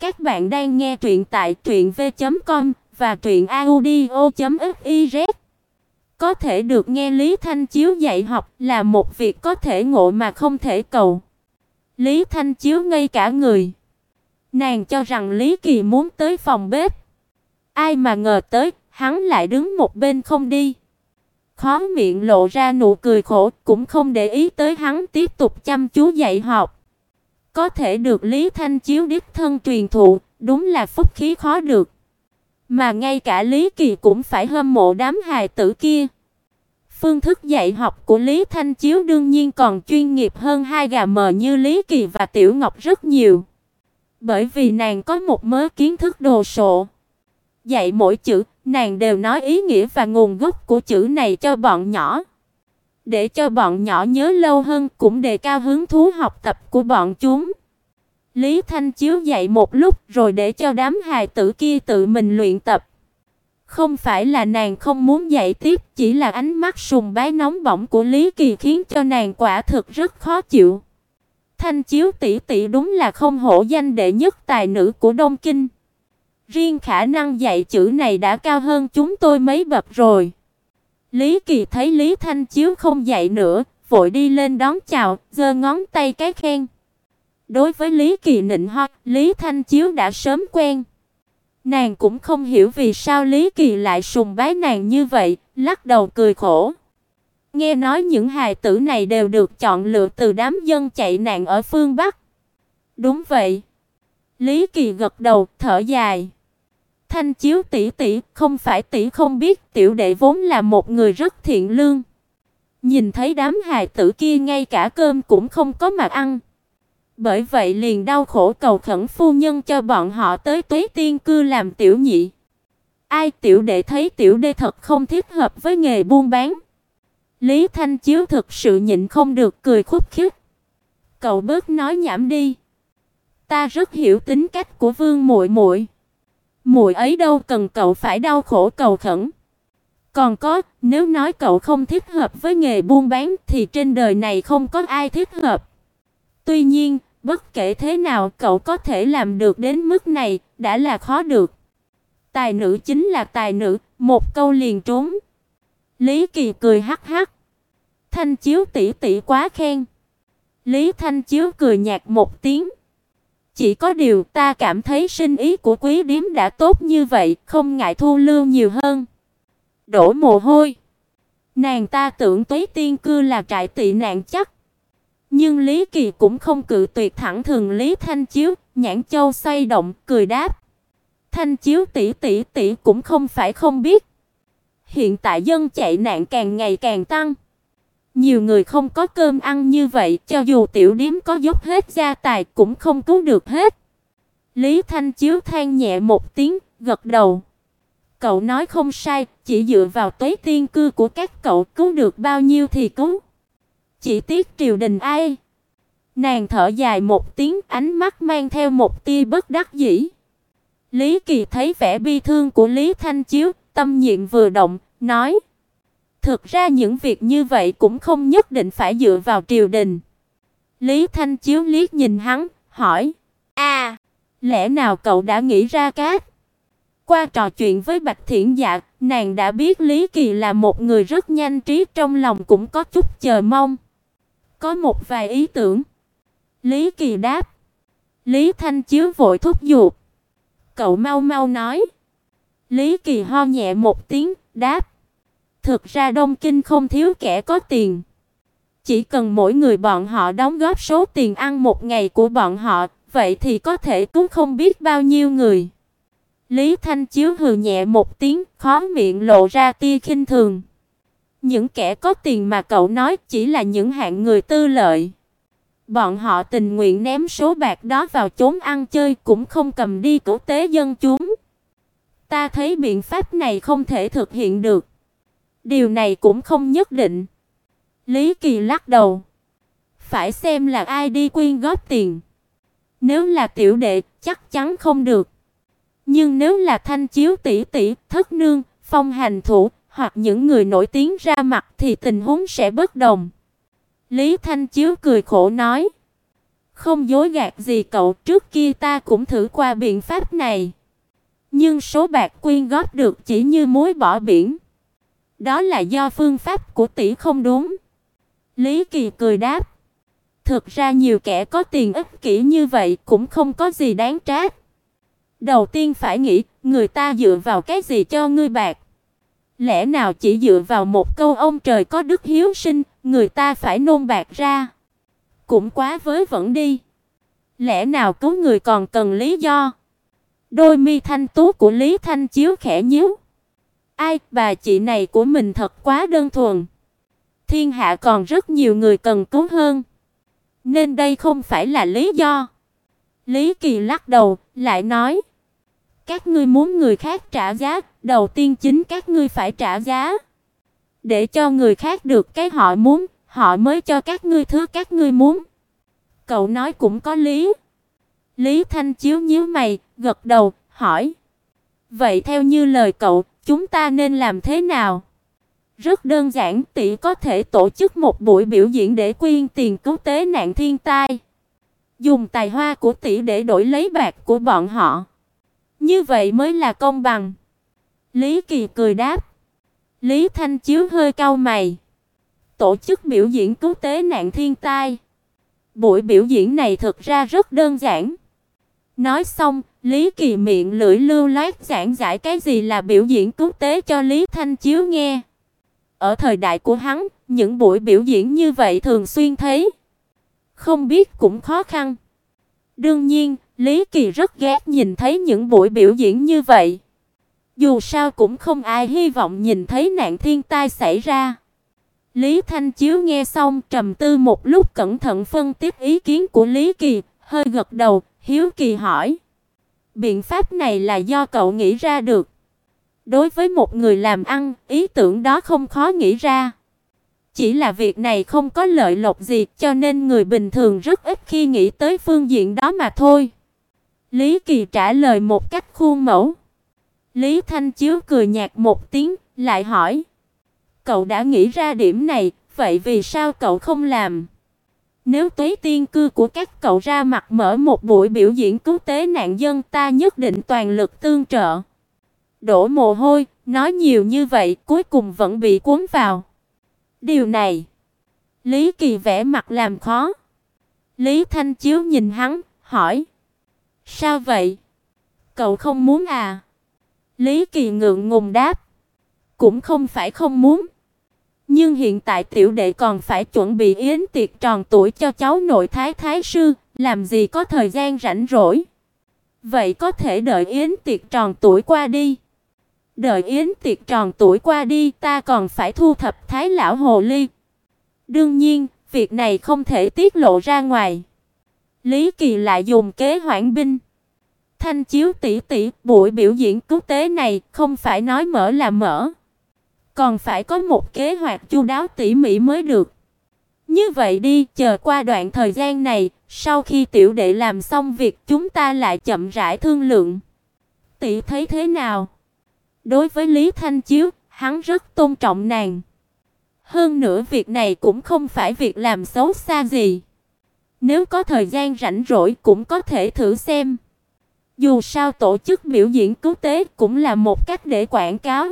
Các bạn đang nghe truyện tại truyệnv.com và truyệnaudio.fiz. Có thể được nghe Lý Thanh Chiếu dạy học là một việc có thể ngộ mà không thể cầu. Lý Thanh Chiếu ngây cả người. Nàng cho rằng Lý Kỳ muốn tới phòng bếp. Ai mà ngờ tới, hắn lại đứng một bên không đi. Khó miệng lộ ra nụ cười khổ, cũng không để ý tới hắn tiếp tục chăm chú dạy học. Có thể được Lý Thanh Chiếu đích thân truyền thụ, đúng là phúc khí khó được. Mà ngay cả Lý Kỳ cũng phải hâm mộ đám hài tử kia. Phương thức dạy học của Lý Thanh Chiếu đương nhiên còn chuyên nghiệp hơn hai gà mờ như Lý Kỳ và Tiểu Ngọc rất nhiều. Bởi vì nàng có một mớ kiến thức đồ sộ. Dạy mỗi chữ, nàng đều nói ý nghĩa và nguồn gốc của chữ này cho bọn nhỏ. Để cho bọn nhỏ nhớ lâu hơn cũng đề cao hứng thú học tập của bọn chúng. Lý Thanh Chiếu dạy một lúc rồi để cho đám hài tử kia tự mình luyện tập. Không phải là nàng không muốn dạy tiếp, chỉ là ánh mắt sùng bái nóng bỏng của Lý Kỳ khiến cho nàng quả thực rất khó chịu. Thanh Chiếu tỷ tỷ đúng là không hổ danh đệ nhất tài nữ của Đông Kinh. Riêng khả năng dạy chữ này đã cao hơn chúng tôi mấy bậc rồi. Lý Kỳ thấy Lý Thanh Chiếu không dậy nữa, vội đi lên đón chào, giơ ngón tay cái khen. Đối với Lý Kỳ nịnh hót, Lý Thanh Chiếu đã sớm quen. Nàng cũng không hiểu vì sao Lý Kỳ lại sùng bái nàng như vậy, lắc đầu cười khổ. Nghe nói những hài tử này đều được chọn lựa từ đám dân chạy nạn ở phương Bắc. Đúng vậy. Lý Kỳ gật đầu, thở dài. Thanh Chiếu tỷ tỷ, không phải tỷ không biết, tiểu đệ vốn là một người rất thiện lương. Nhìn thấy đám hài tử kia ngay cả cơm cũng không có mà ăn. Bởi vậy liền đau khổ cầu khẩn phu nhân cho bọn họ tới Tuế Tiên cư làm tiểu nhị. Ai tiểu đệ thấy tiểu đệ thật không thích hợp với nghề buôn bán. Lý Thanh Chiếu thực sự nhịn không được cười khúc khích. Cậu bớt nói nhảm đi. Ta rất hiểu tính cách của Vương muội muội. Muội ấy đâu cần cậu phải đau khổ cầu khẩn. Còn có, nếu nói cậu không thích hợp với nghề buôn bán thì trên đời này không có ai thích hợp. Tuy nhiên, bất kể thế nào cậu có thể làm được đến mức này đã là khó được. Tài nữ chính là tài nữ, một câu liền trúng. Lý Kỳ cười hắc hắc. Thanh Chiếu tỷ tỷ quá khen. Lý Thanh Chiếu cười nhạt một tiếng. Chỉ có điều ta cảm thấy sinh ý của quý điếm đã tốt như vậy, không ngại thu lưu nhiều hơn. Đổ mồ hôi. Nàng ta tưởng Tuế Tiên cư là trại tị nạn chắc. Nhưng Lý Kỳ cũng không cự tuyệt thẳng thường Lý Thanh Chiếu, nhãn châu xoay động, cười đáp. Thanh Chiếu tỷ tỷ tỷ cũng không phải không biết. Hiện tại dân chạy nạn càng ngày càng tăng. Nhiều người không có cơm ăn như vậy, cho dù tiểu điếm có dốc hết gia tài cũng không cứu được hết. Lý Thanh Chiếu than nhẹ một tiếng, gật đầu. Cậu nói không sai, chỉ dựa vào tuế tiên cư của các cậu cứu được bao nhiêu thì cứu. Chỉ tiếc triều đình ai? Nàng thở dài một tiếng, ánh mắt mang theo một tia bất đắc dĩ. Lý Kỳ thấy vẻ bi thương của Lý Thanh Chiếu, tâm niệm vừa động, nói: Thực ra những việc như vậy cũng không nhất định phải dựa vào triều đình. Lý Thanh Chiếu liếc nhìn hắn, hỏi: "A, à, lẽ nào cậu đã nghĩ ra cách?" Qua trò chuyện với Bạch Thiển Dạ, nàng đã biết Lý Kỳ là một người rất nhanh trí, trong lòng cũng có chút chờ mong. Có một vài ý tưởng. Lý Kỳ đáp. Lý Thanh Chiếu vội thúc giục. Cậu mau mau nói. Lý Kỳ ho nhẹ một tiếng, đáp. Thực ra Đông Kinh không thiếu kẻ có tiền. Chỉ cần mỗi người bọn họ đóng góp số tiền ăn một ngày của bọn họ, vậy thì có thể cứu không biết bao nhiêu người. Lý Thanh Chiếu hừ nhẹ một tiếng, khó miệng lộ ra tia khinh thường. Những kẻ có tiền mà cậu nói chỉ là những hạng người tư lợi. Bọn họ tình nguyện ném số bạc đó vào chốn ăn chơi cũng không cầm đi cứu tế dân chúng. Ta thấy biện pháp này không thể thực hiện được. Điều này cũng không nhất định. Lý Kỳ lắc đầu. Phải xem là ai đi quyên góp tiền. Nếu là tiểu đệ, chắc chắn không được. Nhưng nếu là Thanh Chiếu tỷ tỷ, Thất Nương, Phong Hành thủ hoặc những người nổi tiếng ra mặt thì tình huống sẽ bất đồng. Lý Thanh Chiếu cười khổ nói: Không dối gạt gì cậu, trước kia ta cũng thử qua biện pháp này. Nhưng số bạc quyên góp được chỉ như muối bỏ biển. Đó là do phương pháp của tỷ không đúng. Lý Kỳ cười đáp. Thực ra nhiều kẻ có tiền ích kỷ như vậy cũng không có gì đáng trách. Đầu tiên phải nghĩ, người ta dựa vào cái gì cho ngươi bạc? Lẽ nào chỉ dựa vào một câu ông trời có đức hiếu sinh, người ta phải nôn bạc ra? Cũng quá với vẫn đi. Lẽ nào cứu người còn cần lý do? Đôi mi thanh tú của Lý Thanh Chiếu khẽ nhíu. Ai, bà chị này của mình thật quá đơn thuần. Thiên hạ còn rất nhiều người cần cứu hơn. Nên đây không phải là lý do. Lý Kỳ lắc đầu, lại nói: "Các ngươi muốn người khác trả giá, đầu tiên chính các ngươi phải trả giá. Để cho người khác được cái họ muốn, họ mới cho các ngươi thứ các ngươi muốn." Cậu nói cũng có lý. Lý Thanh Chiếu nhíu mày, gật đầu, hỏi: "Vậy theo như lời cậu, chúng ta nên làm thế nào?" Rất đơn giản, tỷ có thể tổ chức một buổi biểu diễn để quyên tiền cứu tế nạn thiên tai. Dùng tài hoa của tỷ để đổi lấy bạc của bọn họ. Như vậy mới là công bằng. Lý Kỳ cười đáp. Lý Thanh Chiếu hơi cau mày. Tổ chức biểu diễn cứu tế nạn thiên tai. Buổi biểu diễn này thực ra rất đơn giản. Nói xong, Lý Kỳ miệng lưỡi lưu loát giảng giải cái gì là biểu diễn quốc tế cho Lý Thanh Chiếu nghe. Ở thời đại của hắn, những buổi biểu diễn như vậy thường xuyên thấy. Không biết cũng khó khăn. Đương nhiên, Lý Kỳ rất ghét nhìn thấy những buổi biểu diễn như vậy. Dù sao cũng không ai hy vọng nhìn thấy nạn thiên tai xảy ra. Lý Thanh Chiếu nghe xong trầm tư một lúc cẩn thận phân tích ý kiến của Lý Kỳ, hơi gật đầu, hiếu kỳ hỏi: "Biện pháp này là do cậu nghĩ ra được?" Đối với một người làm ăn, ý tưởng đó không khó nghĩ ra. Chỉ là việc này không có lợi lộc gì, cho nên người bình thường rất ít khi nghĩ tới phương diện đó mà thôi. Lý Kỳ trả lời một cách khuôn mẫu. Lý Thanh Chiếu cười nhạt một tiếng, lại hỏi: "Cậu đã nghĩ ra điểm này, vậy vì sao cậu không làm?" Nếu Tuế Tiên cư của các cậu ra mặt mở một buổi biểu diễn cứu tế nạn dân, ta nhất định toàn lực tương trợ. Đổ mồ hôi, nói nhiều như vậy, cuối cùng vẫn bị cuốn vào. Điều này, Lý Kỳ vẽ mặt làm khó. Lý Thanh Chiếu nhìn hắn, hỏi: "Sao vậy? Cậu không muốn à?" Lý Kỳ ngượng ngùng đáp: "Cũng không phải không muốn, nhưng hiện tại tiểu đệ còn phải chuẩn bị yến tiệc tròn tuổi cho cháu nội thái thái sư, làm gì có thời gian rảnh rỗi. Vậy có thể đợi yến tiệc tròn tuổi qua đi." Đợi yến tiệc tròn tuổi qua đi, ta còn phải thu thập Thái lão hồ ly. Đương nhiên, việc này không thể tiết lộ ra ngoài. Lý Kỳ lại dùng kế hoãn binh. Thanh chiếu tỷ tỷ, buổi biểu diễn cứu tế này không phải nói mở là mở, còn phải có một kế hoạch chu đáo tỉ mỉ mới được. Như vậy đi, chờ qua đoạn thời gian này, sau khi tiểu đệ làm xong việc, chúng ta lại chậm rãi thương lượng. Tỷ thấy thế nào? Đối với Lý Thanh Chiếu, hắn rất tôn trọng nàng. Hơn nữa việc này cũng không phải việc làm xấu xa gì. Nếu có thời gian rảnh rỗi cũng có thể thử xem. Dù sao tổ chức biểu diễn cứu tế cũng là một cách để quảng cáo.